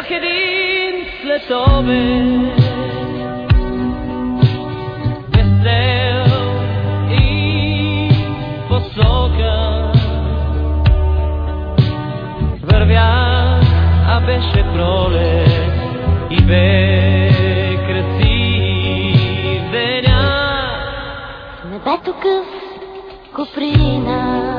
как един следобед. Вървях, а беше пролет и бе красив деня. Небето къс куприна.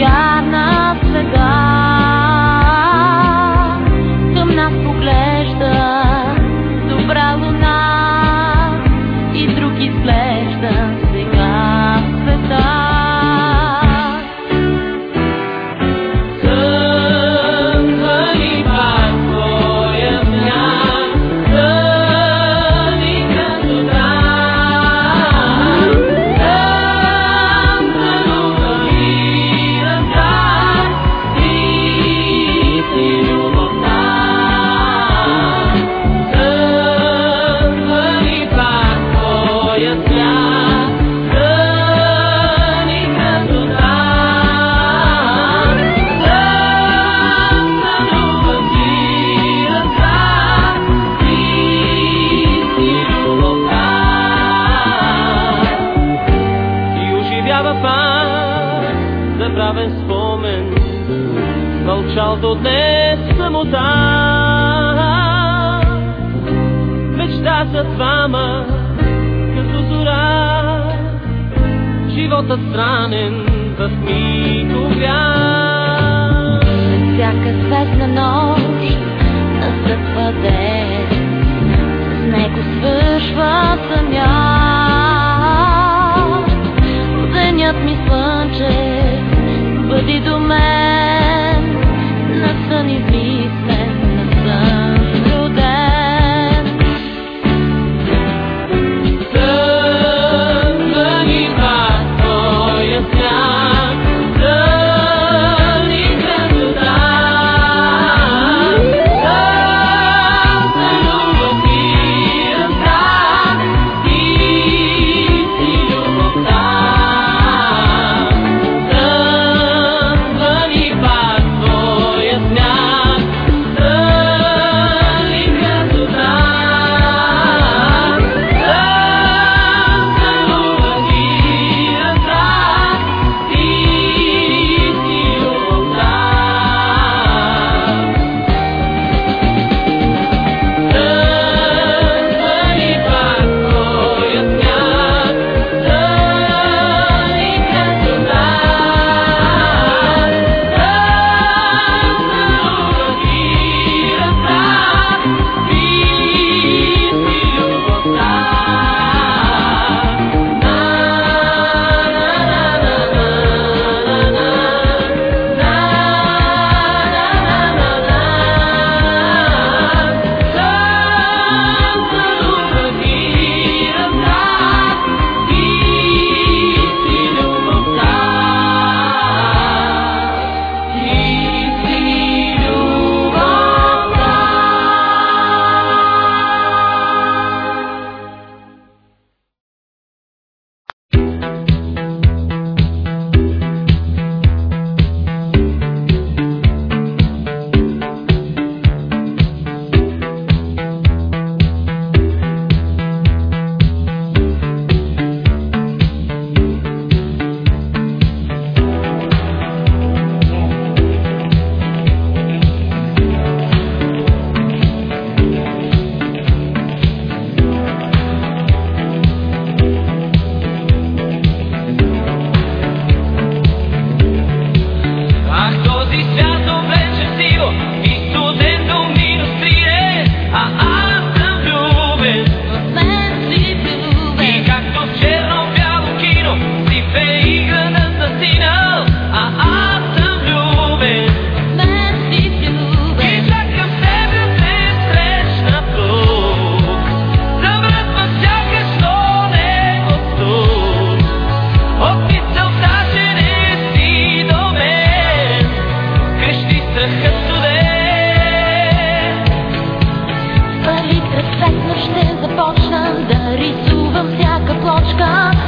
God. oczkach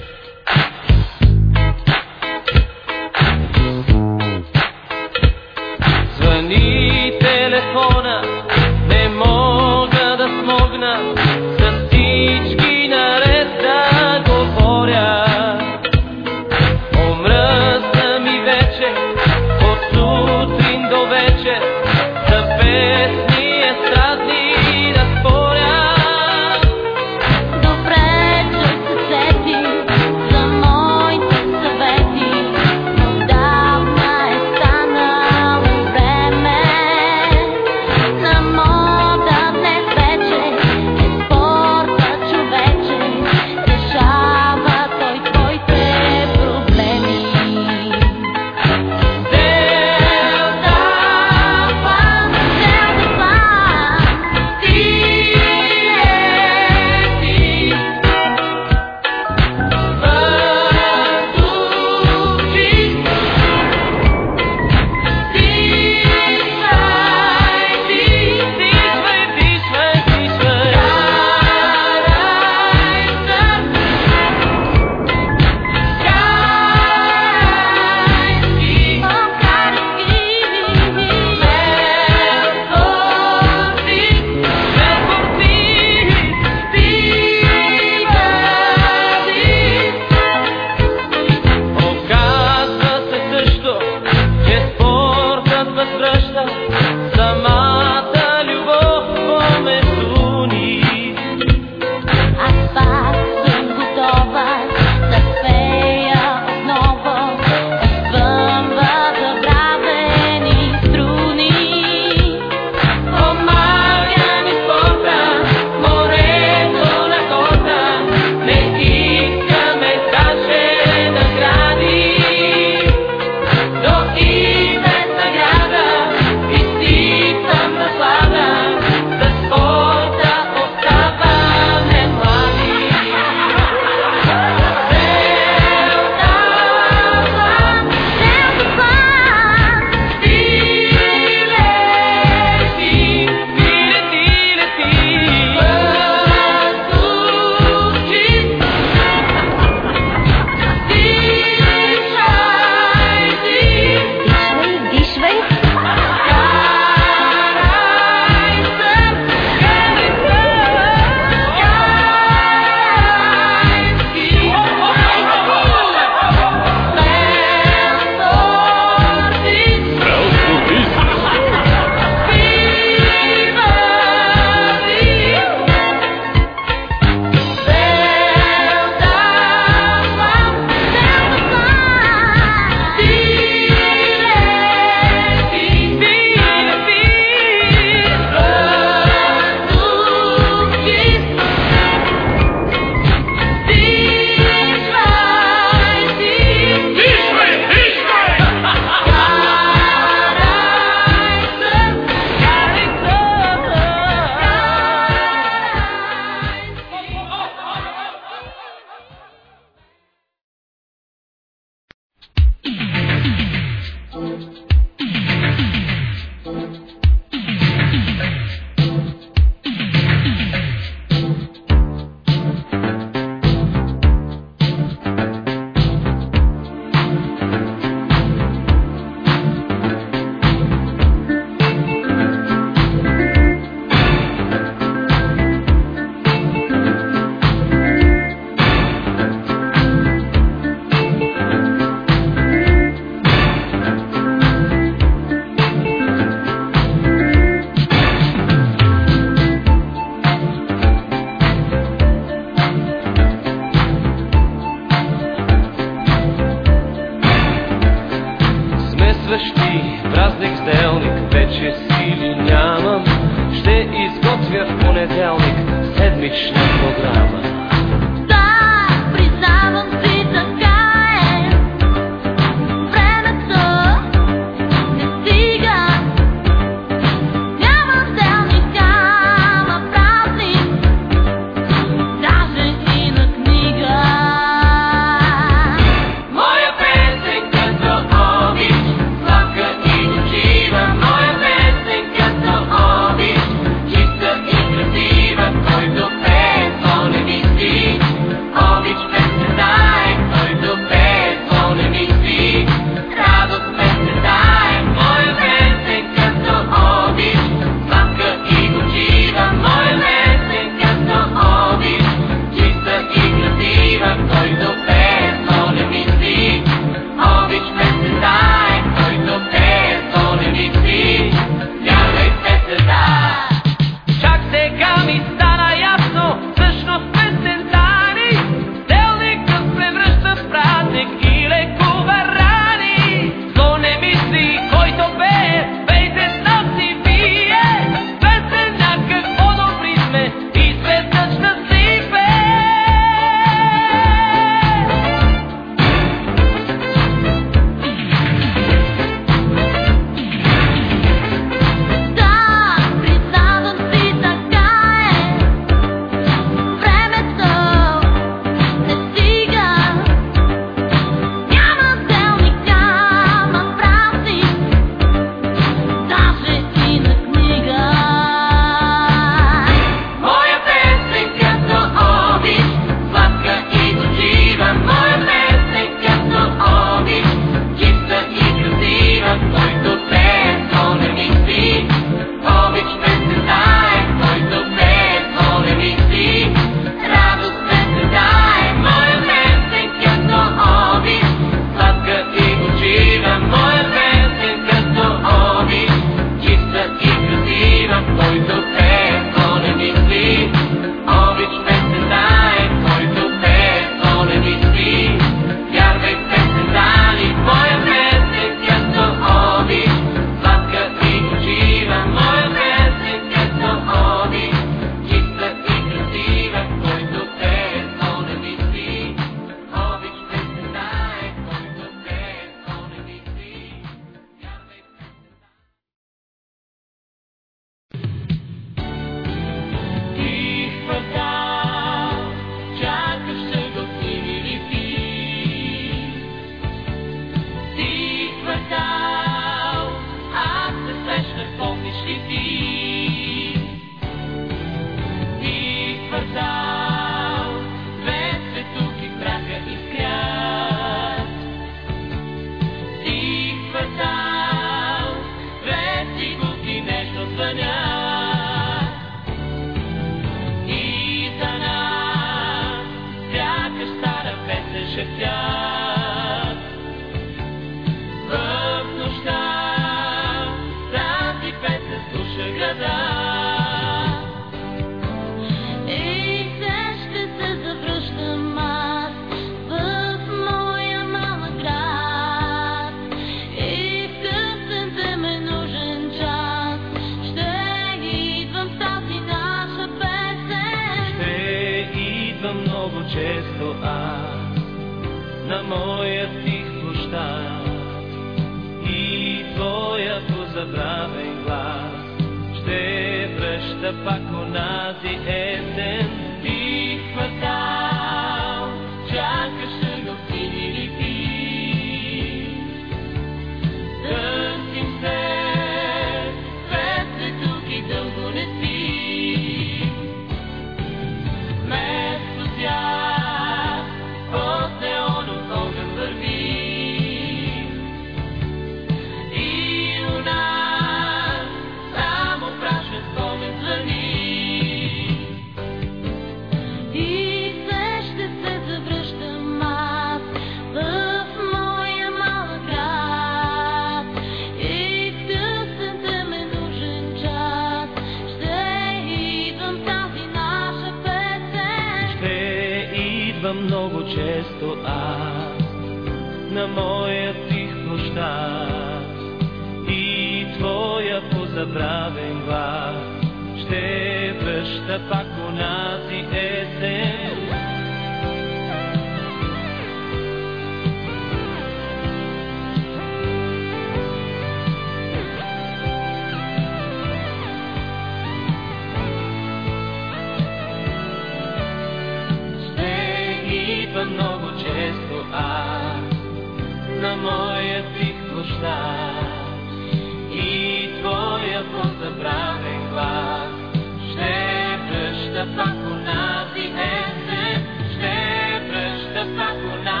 Hakuna